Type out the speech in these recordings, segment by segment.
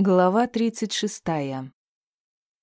Глава 36.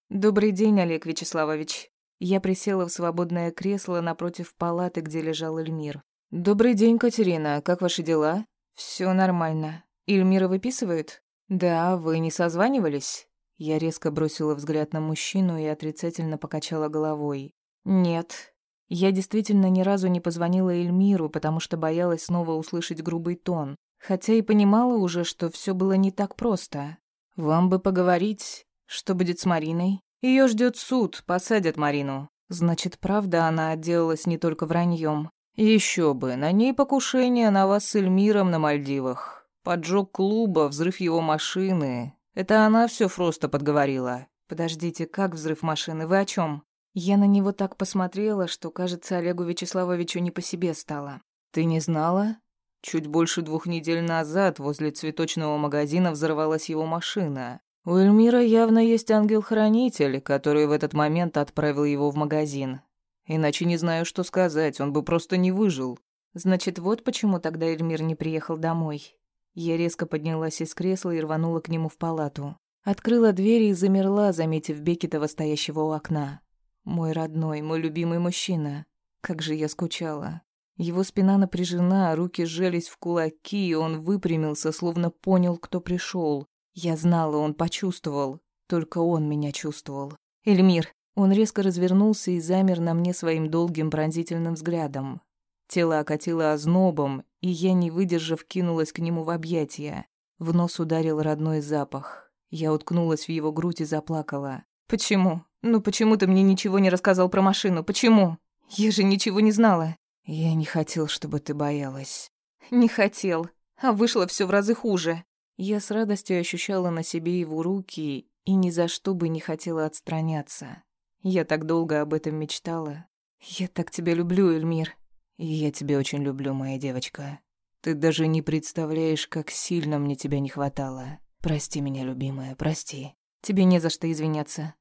Добрый день, Олег Вячеславович. Я присела в свободное кресло напротив палаты, где лежал Эльмир. Добрый день, Катерина. Как ваши дела? Все нормально. Эльмира выписывают? Да, вы не созванивались? Я резко бросила взгляд на мужчину и отрицательно покачала головой. Нет. Я действительно ни разу не позвонила Эльмиру, потому что боялась снова услышать грубый тон, хотя и понимала уже, что все было не так просто. «Вам бы поговорить. Что будет с Мариной? Ее ждет суд, посадят Марину. Значит, правда, она отделалась не только враньем. Еще бы, на ней покушение на вас с Эльмиром на Мальдивах. Поджог клуба, взрыв его машины. Это она все просто подговорила. Подождите, как взрыв машины? Вы о чем? Я на него так посмотрела, что, кажется, Олегу Вячеславовичу не по себе стало. Ты не знала? Чуть больше двух недель назад возле цветочного магазина взорвалась его машина. У Эльмира явно есть ангел-хранитель, который в этот момент отправил его в магазин. Иначе не знаю, что сказать, он бы просто не выжил. Значит, вот почему тогда Эльмир не приехал домой. Я резко поднялась из кресла и рванула к нему в палату. Открыла дверь и замерла, заметив Бекетова, стоящего у окна. Мой родной, мой любимый мужчина. Как же я скучала. Его спина напряжена, руки сжались в кулаки, и он выпрямился, словно понял, кто пришел. Я знала, он почувствовал. Только он меня чувствовал. «Эльмир!» Он резко развернулся и замер на мне своим долгим пронзительным взглядом. Тело окатило ознобом, и я, не выдержав, кинулась к нему в объятия. В нос ударил родной запах. Я уткнулась в его грудь и заплакала. «Почему? Ну почему ты мне ничего не рассказал про машину? Почему? Я же ничего не знала». «Я не хотел, чтобы ты боялась». «Не хотел, а вышло все в разы хуже». Я с радостью ощущала на себе его руки и ни за что бы не хотела отстраняться. Я так долго об этом мечтала. Я так тебя люблю, Эльмир. И я тебя очень люблю, моя девочка. Ты даже не представляешь, как сильно мне тебя не хватало. Прости меня, любимая, прости. Тебе не за что извиняться.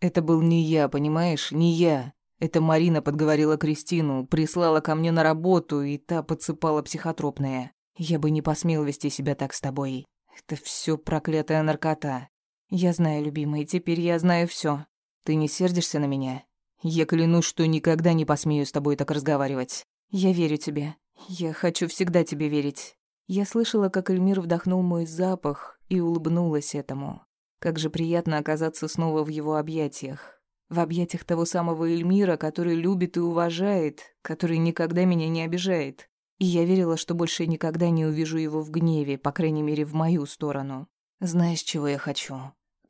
Это был не я, понимаешь, не я. Это Марина подговорила Кристину, прислала ко мне на работу, и та подсыпала психотропное. Я бы не посмел вести себя так с тобой. Это все проклятая наркота. Я знаю, любимый, теперь я знаю все. Ты не сердишься на меня? Я клянусь, что никогда не посмею с тобой так разговаривать. Я верю тебе. Я хочу всегда тебе верить. Я слышала, как Эльмир вдохнул мой запах и улыбнулась этому. Как же приятно оказаться снова в его объятиях в объятиях того самого Эльмира, который любит и уважает, который никогда меня не обижает. И я верила, что больше никогда не увижу его в гневе, по крайней мере, в мою сторону. «Знаешь, чего я хочу?»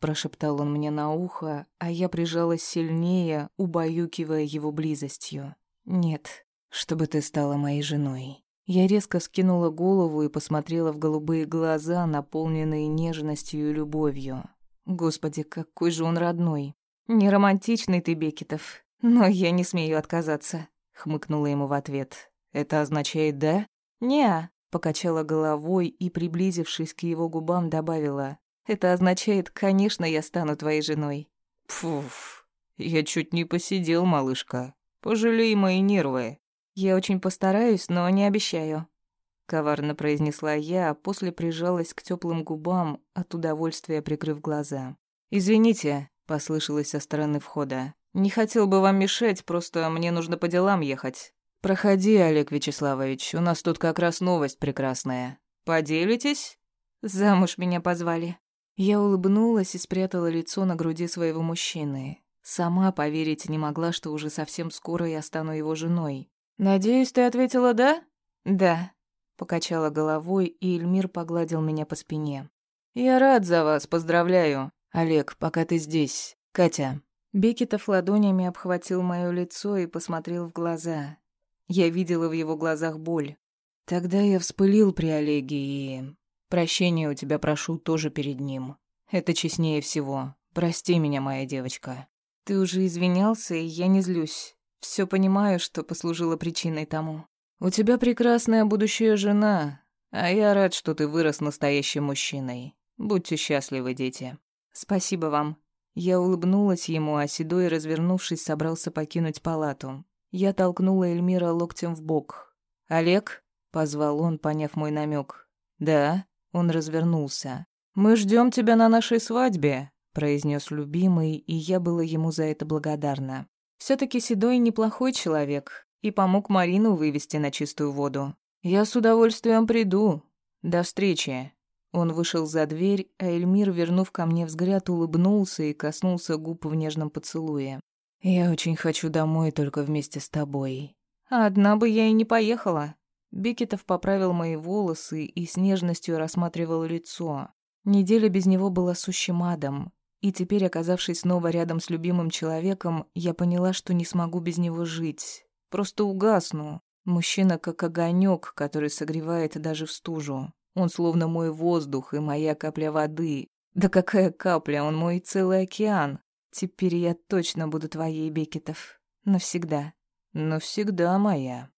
Прошептал он мне на ухо, а я прижалась сильнее, убаюкивая его близостью. «Нет, чтобы ты стала моей женой». Я резко скинула голову и посмотрела в голубые глаза, наполненные нежностью и любовью. Господи, какой же он родной. «Не романтичный ты, Бекетов, но я не смею отказаться», — хмыкнула ему в ответ. «Это означает «да»?» «Не-а», покачала головой и, приблизившись к его губам, добавила. «Это означает, конечно, я стану твоей женой». «Пфуф, я чуть не посидел, малышка. Пожалей мои нервы». «Я очень постараюсь, но не обещаю», — коварно произнесла я, а после прижалась к теплым губам, от удовольствия прикрыв глаза. «Извините», послышалось со стороны входа. «Не хотел бы вам мешать, просто мне нужно по делам ехать». «Проходи, Олег Вячеславович, у нас тут как раз новость прекрасная. Поделитесь?» «Замуж меня позвали». Я улыбнулась и спрятала лицо на груди своего мужчины. Сама поверить не могла, что уже совсем скоро я стану его женой. «Надеюсь, ты ответила «да»?» «Да», — покачала головой, и Эльмир погладил меня по спине. «Я рад за вас, поздравляю. «Олег, пока ты здесь. Катя». Бекетов ладонями обхватил моё лицо и посмотрел в глаза. Я видела в его глазах боль. Тогда я вспылил при Олеге и... Прощения у тебя прошу тоже перед ним. Это честнее всего. Прости меня, моя девочка. Ты уже извинялся, и я не злюсь. Всё понимаю, что послужило причиной тому. У тебя прекрасная будущая жена, а я рад, что ты вырос настоящим мужчиной. Будьте счастливы, дети. «Спасибо вам». Я улыбнулась ему, а Седой, развернувшись, собрался покинуть палату. Я толкнула Эльмира локтем в бок. «Олег?» — позвал он, поняв мой намек. «Да?» — он развернулся. «Мы ждем тебя на нашей свадьбе», — произнес любимый, и я была ему за это благодарна. все таки Седой неплохой человек и помог Марину вывести на чистую воду. «Я с удовольствием приду. До встречи». Он вышел за дверь, а Эльмир, вернув ко мне взгляд, улыбнулся и коснулся губ в нежном поцелуе. «Я очень хочу домой только вместе с тобой». «Одна бы я и не поехала». Бекетов поправил мои волосы и с нежностью рассматривал лицо. Неделя без него была сущим адом, и теперь, оказавшись снова рядом с любимым человеком, я поняла, что не смогу без него жить. Просто угасну. Мужчина как огонек, который согревает даже в стужу. Он словно мой воздух и моя капля воды. Да какая капля, он мой целый океан. Теперь я точно буду твоей, Бекетов. Навсегда. Навсегда моя.